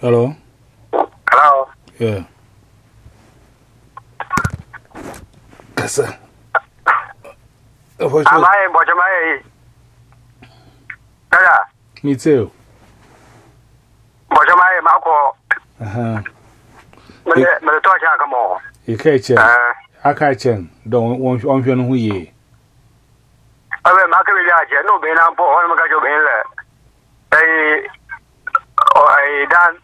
Hello? Hello? Yeah. Kasa. Am I in Bojamaye? Dada? Me too. Bojamaye, Mako. Aha. Mele toa cha kamo. Ike chen. Aka chen. Don wonfyo nuhu ye. Awe, maka wili aje. No, bina mpo. Hon mga jo bina le. Ay, ay, dan.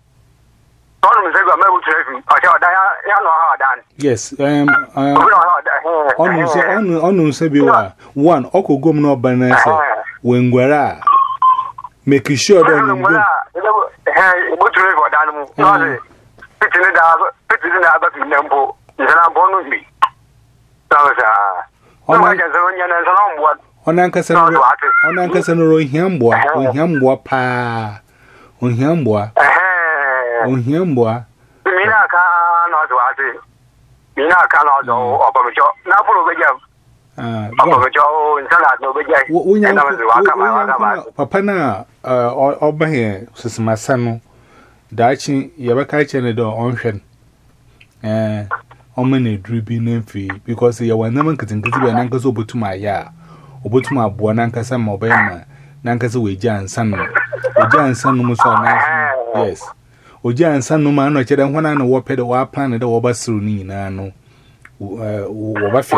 One of them said, I'm able to help him. I said, I don't know how I done. Yes. Um, uh, onu se bi wa one oko gom no banese wengwara make sure that you go eh go trade for dan mu no se pitini da pitini da ba tin nembo yana bonu mi sawa sa ona ka zo nya na so no mbo ona nka se no ona nka se no ro hiambo ohia mbo pa ohia mbo ohia mboa mmiri aka na aka adị mmiri aka na ọbọmịchọ n'afọrọ obeja ọbọmịchọ nsọ na adị obeja onye papa na ọbanye ah, sisimasa no daachi, eh, ya kyerɛ no dɛ ɔnhwɛ no ɔma na aduru bi no mfiri because yɛwɔ nnɛma nketenkete bi a nankasa obɛtum ayɛ a obɛtum ya nankasa ma ɔbɛyɛ ma nankasa wɔagya ansa no ɔgya ansa no mu so eh, anaso yes oji ansa numa ano kyerɛ hwana na wɔpɛ dɛ wɔaplan dɛ wɔba serew no nyinaa no wɔba fɛ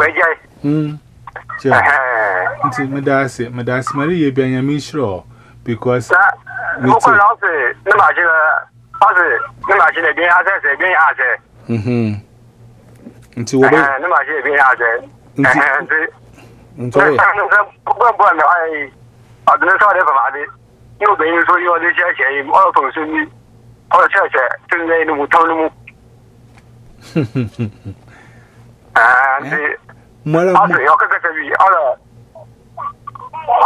kyɛ nti meda ase meda ase mareyɛ bia nyame nhyirɛ ɔ because nti wɔbɛ nti ọ̀ṣẹ̀ṣẹ̀ tí ń lẹ́yìn níbu tán níbu. Àǹtí ọ̀sẹ̀ yọ kẹ́kẹ́sẹ̀ bíi ọ̀rọ̀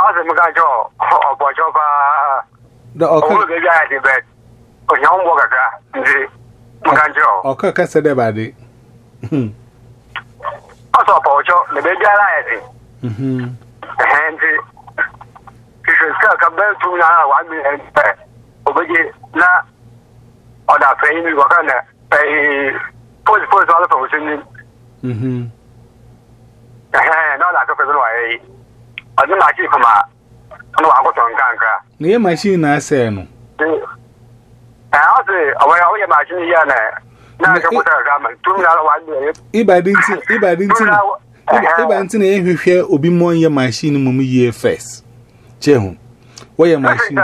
ọ̀sẹ̀ mi ká jọ ọ̀bọ̀jọ́ bá owó bèbí àyàdì bẹ̀ òyìn ń bọ̀ kàkà ǹdí mi ká jọ. Ọ̀kọ́ kẹsẹ̀ dẹ̀ bàdé. Ọ̀sẹ̀ ọ̀bọ̀jọ́ lẹ̀bẹ̀bí àyàdì. Ẹ̀hẹ́ndì ìṣèṣẹ́ ọ̀kà bẹ́ẹ̀ tún yàrá wà mí ẹ̀ ń bẹ̀ òbẹ́jẹ́ náà ọ̀dà fẹ̀yìn mi kọ̀ọ̀kan náà fẹ̀yìn pósì pósì wọn lọ́fọ̀ọ́ sí ni. Mm-hmm. náà ọ̀dà tó fẹ̀sọ̀ wà yẹ yìí ọdún máa ṣì fún ma wọn wà kótó nǹkan nǹkan. ní yẹ machine náà sẹ́ ẹ̀ nù. ẹ̀ ọ́ sì ọ̀wọ́ yẹ ọ́ yẹ machine yẹ náà náà ṣe kótó nǹkan mọ̀ tún mi náà wà ní ẹ̀yẹ. obi mọ́ machine mu mu yie first. Chehu, wọ́n machine.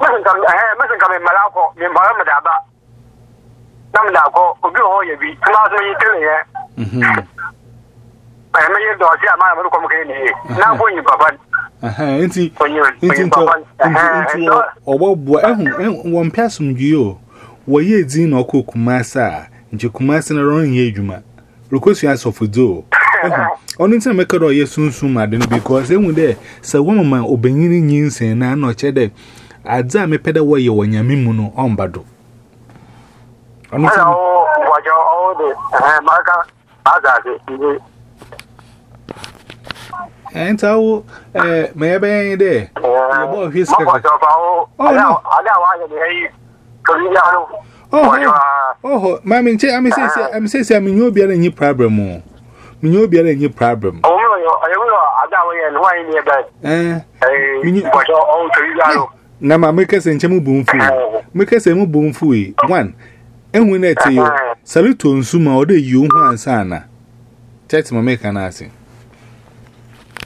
mẹ́sìn kan mi mẹ́sìn kan mi mẹ́lá kọ mi mọ̀ 三大哥，我邊可以變？媽所以真係嘅。嗯哼。誒咩嘢代先阿媽有冇咁嘅你？嗱，歡迎爸爸。nti mhm. nti nti nti ọgbọgbọ ehun wọn pịa asomdwi o wọyie edin na ọkụ kumasi a nche kumasi na ọ̀nà tí. ọ̀nà wọ̀jọ ọwọ́ de ẹ̀hẹ́n maka azàdé ilé. ẹ̀ ń wo ẹ̀ mẹ̀yẹ́ bẹ́ẹ̀ yín dẹ̀ ẹ̀ bọ́ ọ̀hún sí kẹ̀kẹ́. mọ̀kọ̀jọba o alẹ́ àwọn ayẹyẹ yìí torí yá ló. ọ̀họ̀ maami nkyɛn ami sisi ami sisi ami nye obiara nyi problem o mi nye obiara nyi problem. ọ̀hún ọ̀yọ̀ ọ̀yọ̀ wúlò adé àwọn yẹn níwáyé ni ẹ bẹ́ẹ̀. ẹ̀ẹ́ mọ̀kọ̀jọ na maame kẹsẹ̀ nkyɛn mu bu nfu mu bu nfu one enwe na ete yo. Salito nsuma ode yi ohun ansa na. Chet ma make